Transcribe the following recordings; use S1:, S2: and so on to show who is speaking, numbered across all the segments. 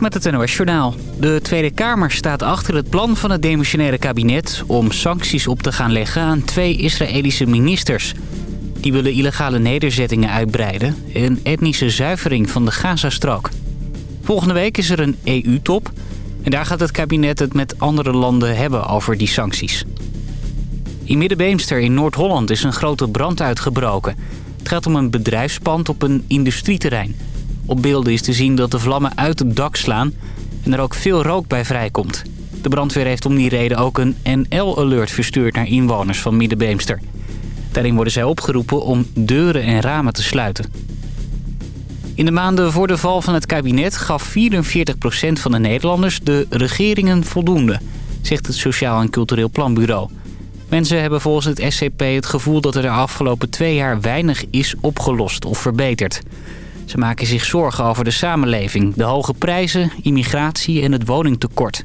S1: Met het NOS Journaal. De Tweede Kamer staat achter het plan van het demissionaire kabinet... om sancties op te gaan leggen aan twee Israëlische ministers. Die willen illegale nederzettingen uitbreiden... en etnische zuivering van de Gazastrook. Volgende week is er een EU-top... en daar gaat het kabinet het met andere landen hebben over die sancties. In Middenbeemster in Noord-Holland is een grote brand uitgebroken. Het gaat om een bedrijfspand op een industrieterrein... Op beelden is te zien dat de vlammen uit het dak slaan en er ook veel rook bij vrijkomt. De brandweer heeft om die reden ook een NL-alert verstuurd naar inwoners van Middenbeemster. Daarin worden zij opgeroepen om deuren en ramen te sluiten. In de maanden voor de val van het kabinet gaf 44% van de Nederlanders de regeringen voldoende, zegt het Sociaal en Cultureel Planbureau. Mensen hebben volgens het SCP het gevoel dat er de afgelopen twee jaar weinig is opgelost of verbeterd. Ze maken zich zorgen over de samenleving, de hoge prijzen, immigratie en het woningtekort.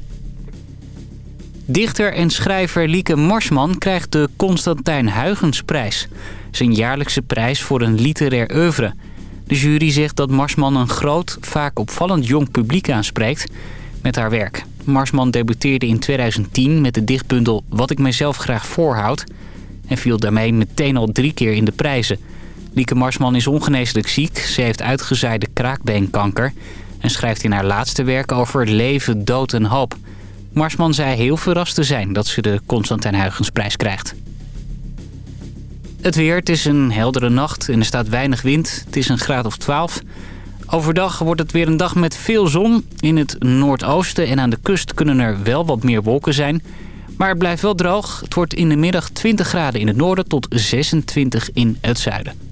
S1: Dichter en schrijver Lieke Marsman krijgt de Constantijn Huygensprijs. Zijn jaarlijkse prijs voor een literair oeuvre. De jury zegt dat Marsman een groot, vaak opvallend jong publiek aanspreekt met haar werk. Marsman debuteerde in 2010 met de dichtbundel Wat ik mezelf graag voorhoud... en viel daarmee meteen al drie keer in de prijzen... Lieke Marsman is ongeneeslijk ziek. Ze heeft uitgezaaide kraakbeenkanker en schrijft in haar laatste werk over leven, dood en hoop. Marsman zei heel verrast te zijn dat ze de Constantijn Huygensprijs krijgt. Het weer, het is een heldere nacht en er staat weinig wind. Het is een graad of 12. Overdag wordt het weer een dag met veel zon. In het noordoosten en aan de kust kunnen er wel wat meer wolken zijn. Maar het blijft wel droog. Het wordt in de middag 20 graden in het noorden tot 26 in het zuiden.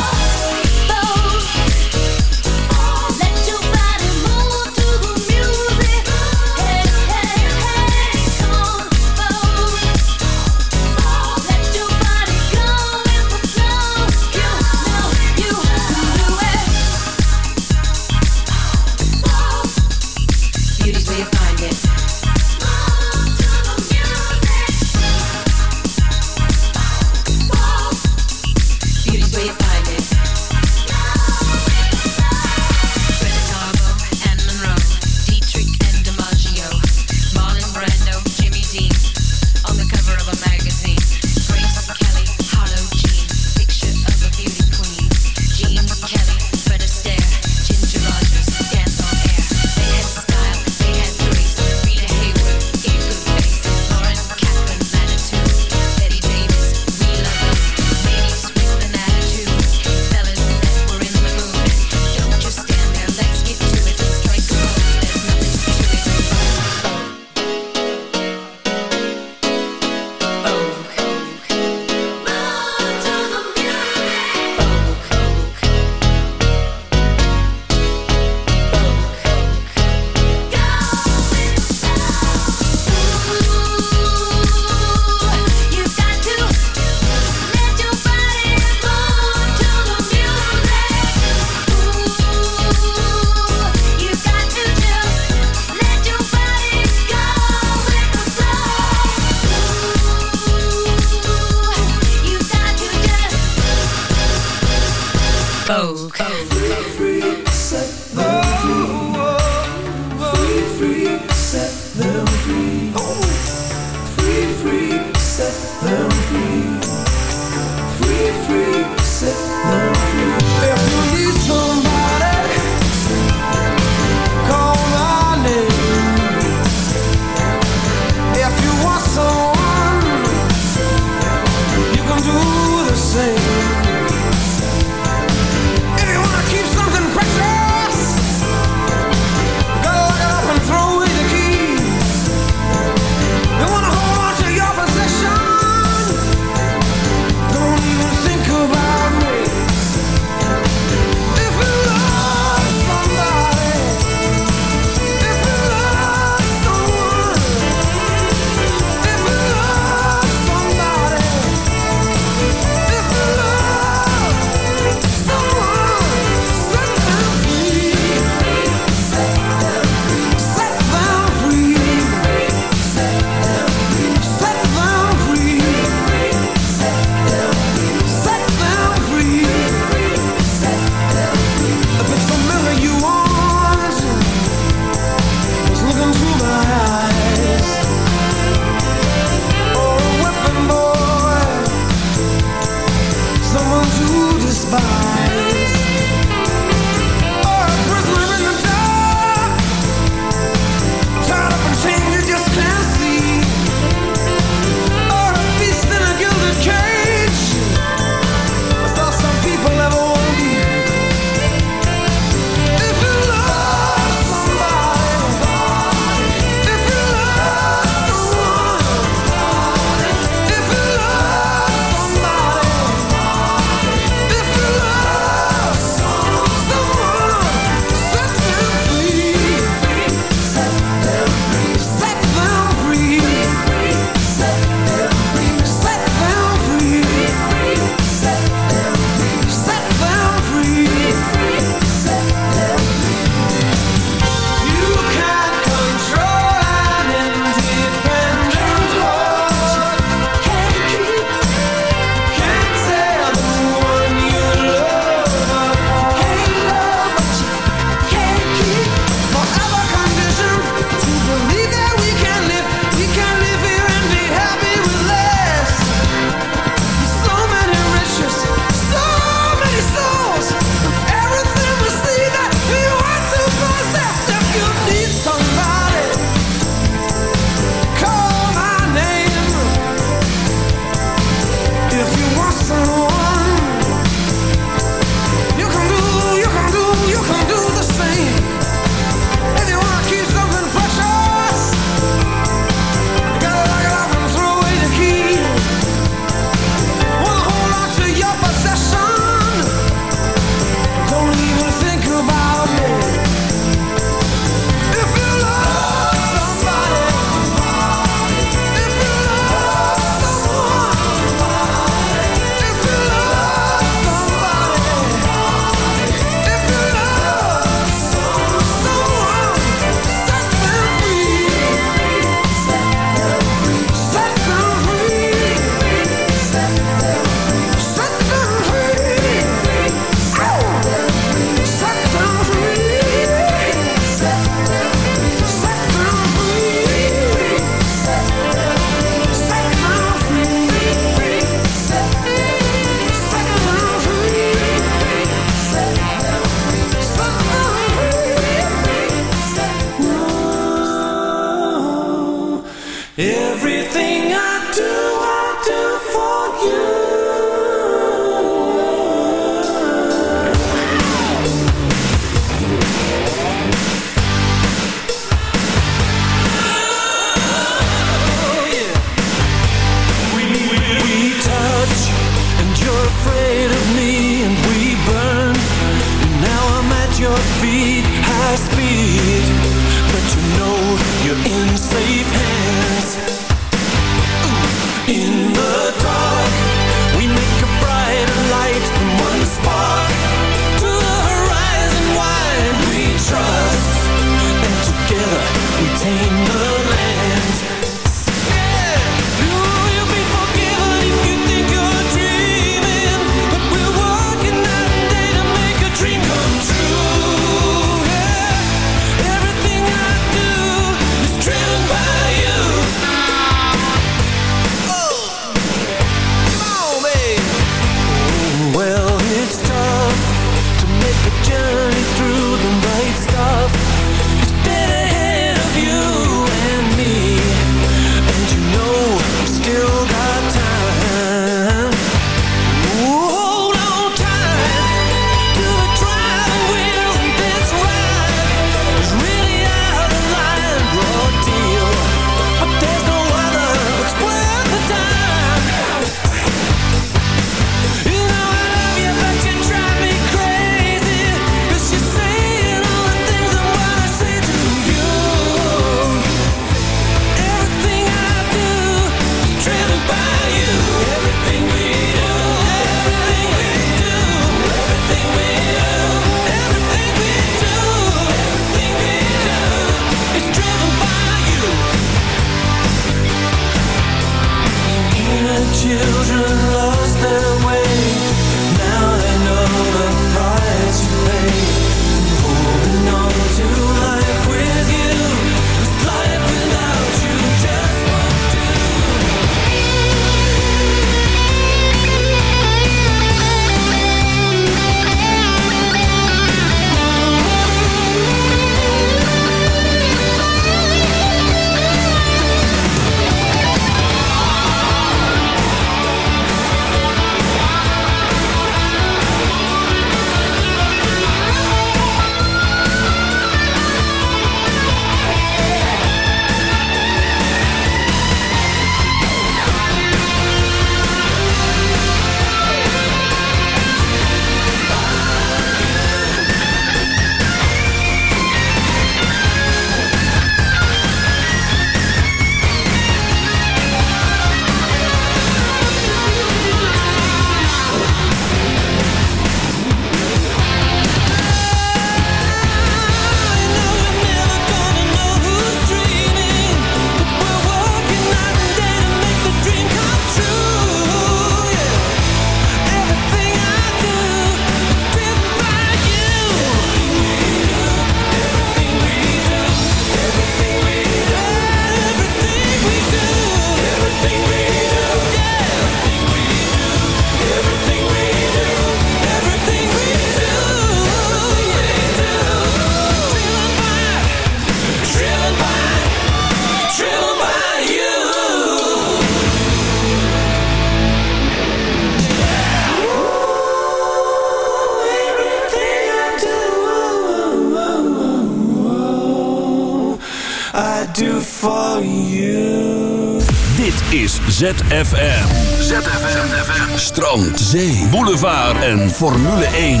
S2: ZFM. ZFM. Strand, zee, boulevard en Formule 1.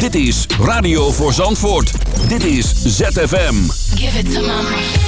S2: Dit is Radio voor Zandvoort. Dit is ZFM. Give it to mama.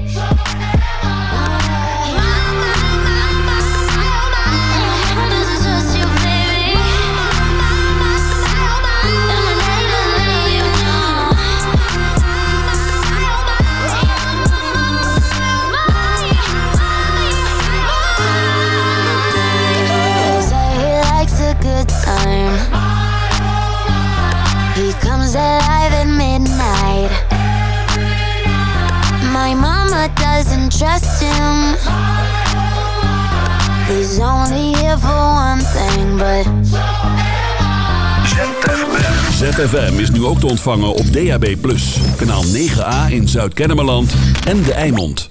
S3: Only one thing, but.
S4: ZFM is nu ook te ontvangen op DAB+. Kanaal 9A in Zuid-Kennemerland en De Eimond.